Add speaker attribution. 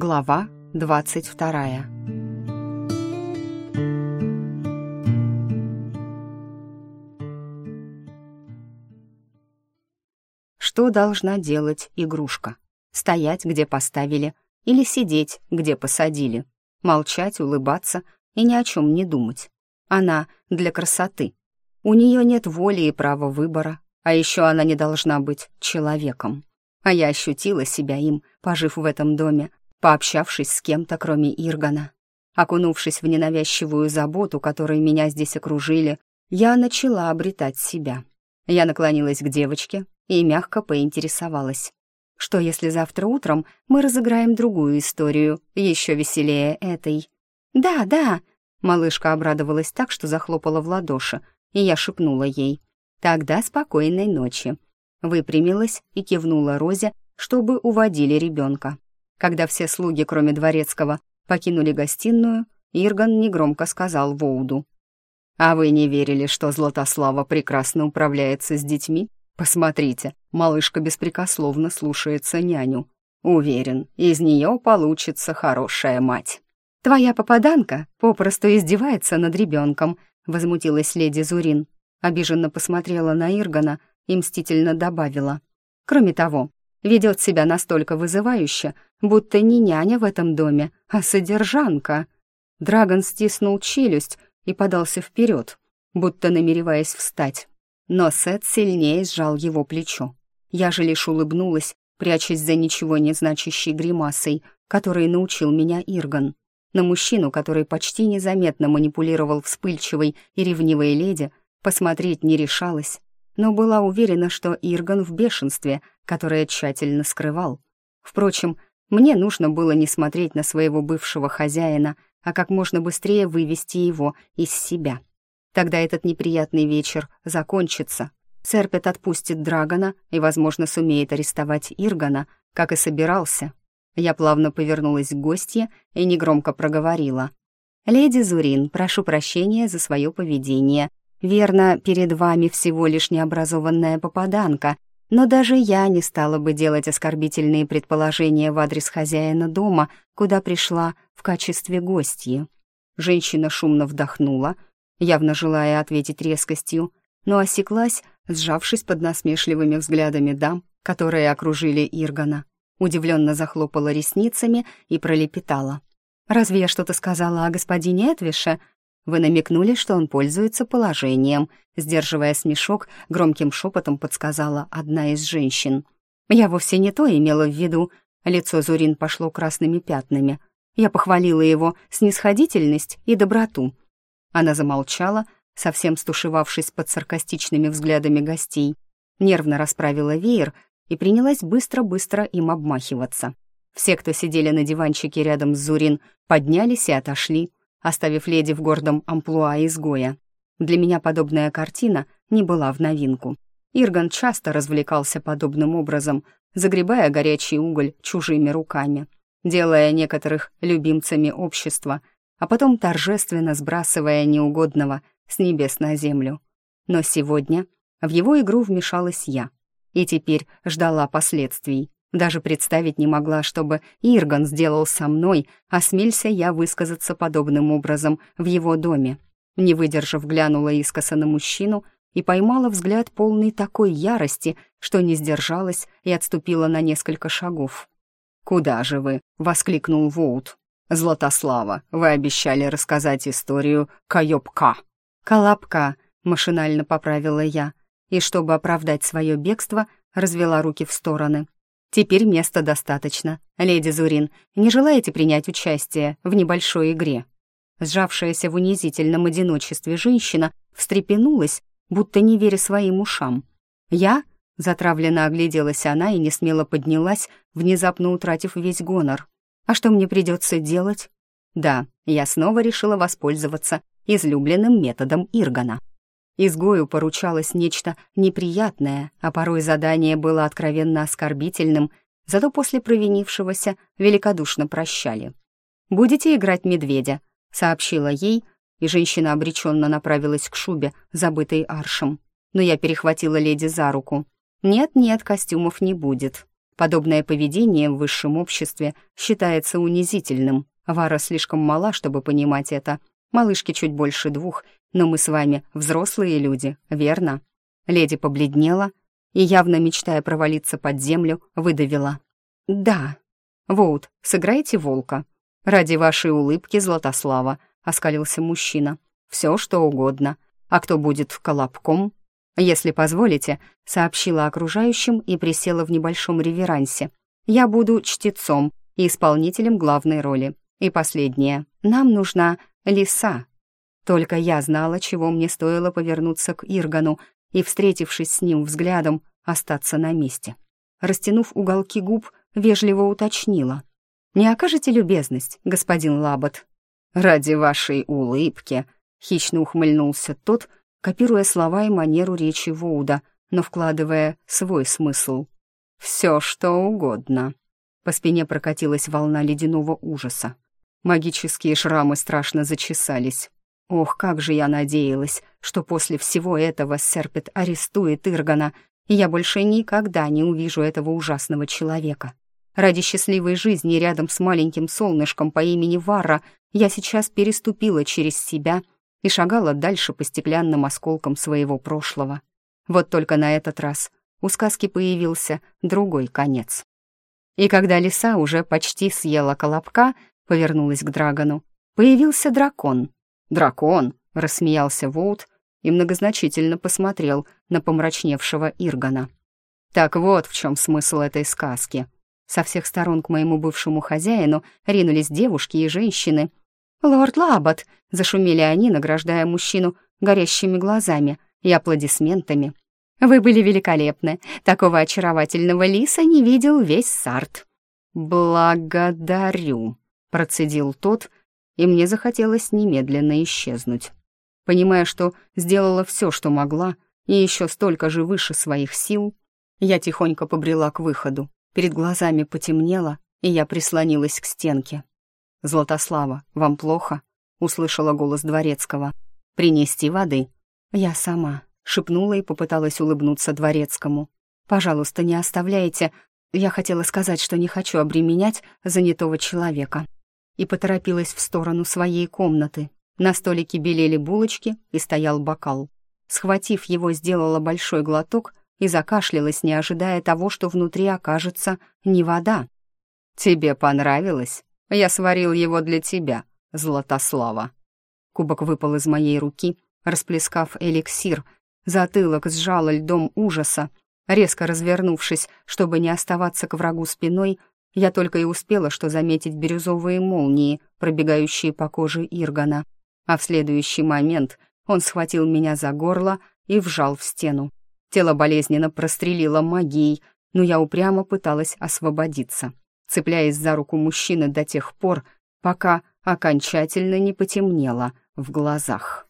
Speaker 1: Глава двадцать вторая. Что должна делать игрушка? Стоять, где поставили, или сидеть, где посадили? Молчать, улыбаться и ни о чем не думать. Она для красоты. У нее нет воли и права выбора, а еще она не должна быть человеком. А я ощутила себя им, пожив в этом доме, пообщавшись с кем-то, кроме Иргана. Окунувшись в ненавязчивую заботу, которой меня здесь окружили, я начала обретать себя. Я наклонилась к девочке и мягко поинтересовалась. Что если завтра утром мы разыграем другую историю, еще веселее этой? «Да, да», — малышка обрадовалась так, что захлопала в ладоши, и я шепнула ей. «Тогда спокойной ночи». Выпрямилась и кивнула Розе, чтобы уводили ребенка. Когда все слуги, кроме дворецкого, покинули гостиную, Ирган негромко сказал Воуду. «А вы не верили, что Златослава прекрасно управляется с детьми? Посмотрите, малышка беспрекословно слушается няню. Уверен, из нее получится хорошая мать». «Твоя попаданка попросту издевается над ребенком», — возмутилась леди Зурин. Обиженно посмотрела на Иргана и мстительно добавила. «Кроме того, ведет себя настолько вызывающе, будто не няня в этом доме, а содержанка». Драгон стиснул челюсть и подался вперед, будто намереваясь встать. Но Сет сильнее сжал его плечо. Я же лишь улыбнулась, прячась за ничего не значащей гримасой, которой научил меня Ирган. На мужчину, который почти незаметно манипулировал вспыльчивой и ревнивой леди, посмотреть не решалась, но была уверена, что Ирган в бешенстве, которое тщательно скрывал. Впрочем, мне нужно было не смотреть на своего бывшего хозяина, а как можно быстрее вывести его из себя. Тогда этот неприятный вечер закончится. Серпет отпустит Драгона и, возможно, сумеет арестовать Иргана, как и собирался. Я плавно повернулась к гостье и негромко проговорила. «Леди Зурин, прошу прощения за свое поведение. Верно, перед вами всего лишь необразованная попаданка, но даже я не стала бы делать оскорбительные предположения в адрес хозяина дома, куда пришла в качестве гостьи». Женщина шумно вдохнула, явно желая ответить резкостью, но осеклась, сжавшись под насмешливыми взглядами дам, которые окружили Иргана удивленно захлопала ресницами и пролепетала. «Разве я что-то сказала о господине Эдвише?» Вы намекнули, что он пользуется положением, сдерживая смешок, громким шепотом подсказала одна из женщин. Я вовсе не то имела в виду. Лицо Зурин пошло красными пятнами. Я похвалила его снисходительность и доброту. Она замолчала, совсем стушевавшись под саркастичными взглядами гостей. Нервно расправила веер и принялась быстро-быстро им обмахиваться. Все, кто сидели на диванчике рядом с Зурин, поднялись и отошли, оставив леди в гордом амплуа изгоя. Для меня подобная картина не была в новинку. Ирган часто развлекался подобным образом, загребая горячий уголь чужими руками, делая некоторых любимцами общества, а потом торжественно сбрасывая неугодного с небес на землю. Но сегодня в его игру вмешалась я — и теперь ждала последствий. Даже представить не могла, чтобы Ирган сделал со мной, осмелься я высказаться подобным образом в его доме. Не выдержав, глянула искоса на мужчину и поймала взгляд полный такой ярости, что не сдержалась и отступила на несколько шагов. «Куда же вы?» — воскликнул Воут. «Златослава, вы обещали рассказать историю Каёбка». «Колобка», — машинально поправила я, и, чтобы оправдать свое бегство, развела руки в стороны. «Теперь места достаточно. Леди Зурин, не желаете принять участие в небольшой игре?» Сжавшаяся в унизительном одиночестве женщина встрепенулась, будто не веря своим ушам. «Я?» — затравленно огляделась она и несмело поднялась, внезапно утратив весь гонор. «А что мне придется делать?» «Да, я снова решила воспользоваться излюбленным методом Иргана. Изгою поручалось нечто неприятное, а порой задание было откровенно оскорбительным, зато после провинившегося великодушно прощали. «Будете играть медведя», — сообщила ей, и женщина обреченно направилась к шубе, забытой аршем. Но я перехватила леди за руку. «Нет-нет, костюмов не будет. Подобное поведение в высшем обществе считается унизительным. Вара слишком мала, чтобы понимать это. Малышке чуть больше двух, но мы с вами взрослые люди, верно?» Леди побледнела и, явно мечтая провалиться под землю, выдавила. «Да. Воут, сыграйте волка. Ради вашей улыбки, Златослава», — оскалился мужчина. «Все, что угодно. А кто будет колобком?» «Если позволите», — сообщила окружающим и присела в небольшом реверансе. «Я буду чтецом и исполнителем главной роли. И последнее. Нам нужна лиса». Только я знала, чего мне стоило повернуться к Иргану и, встретившись с ним взглядом, остаться на месте. Растянув уголки губ, вежливо уточнила. «Не окажете любезность, господин Лабот?» «Ради вашей улыбки», — хищно ухмыльнулся тот, копируя слова и манеру речи Воуда, но вкладывая свой смысл. «Все, что угодно». По спине прокатилась волна ледяного ужаса. Магические шрамы страшно зачесались. Ох, как же я надеялась, что после всего этого Серпет арестует Иргана, и я больше никогда не увижу этого ужасного человека. Ради счастливой жизни рядом с маленьким солнышком по имени Варра я сейчас переступила через себя и шагала дальше по стеклянным осколкам своего прошлого. Вот только на этот раз у сказки появился другой конец. И когда лиса уже почти съела колобка, повернулась к Драгону, появился дракон. «Дракон!» — рассмеялся Воут и многозначительно посмотрел на помрачневшего Иргана. «Так вот в чем смысл этой сказки». Со всех сторон к моему бывшему хозяину ринулись девушки и женщины. «Лорд Лабот!» — зашумели они, награждая мужчину горящими глазами и аплодисментами. «Вы были великолепны. Такого очаровательного лиса не видел весь Сарт». «Благодарю», — процедил тот, и мне захотелось немедленно исчезнуть. Понимая, что сделала все, что могла, и еще столько же выше своих сил, я тихонько побрела к выходу. Перед глазами потемнело, и я прислонилась к стенке. «Златослава, вам плохо?» — услышала голос дворецкого. «Принести воды?» «Я сама», — шепнула и попыталась улыбнуться дворецкому. «Пожалуйста, не оставляйте. Я хотела сказать, что не хочу обременять занятого человека». И поторопилась в сторону своей комнаты. На столике белели булочки и стоял бокал. Схватив его, сделала большой глоток и закашлялась, не ожидая того, что внутри окажется не вода. «Тебе понравилось? Я сварил его для тебя, Златослава». Кубок выпал из моей руки, расплескав эликсир. Затылок сжало льдом ужаса. Резко развернувшись, чтобы не оставаться к врагу спиной, я только и успела что заметить бирюзовые молнии, пробегающие по коже Иргана. А в следующий момент он схватил меня за горло и вжал в стену. Тело болезненно прострелило магией, но я упрямо пыталась освободиться, цепляясь за руку мужчины до тех пор, пока окончательно не потемнело в глазах.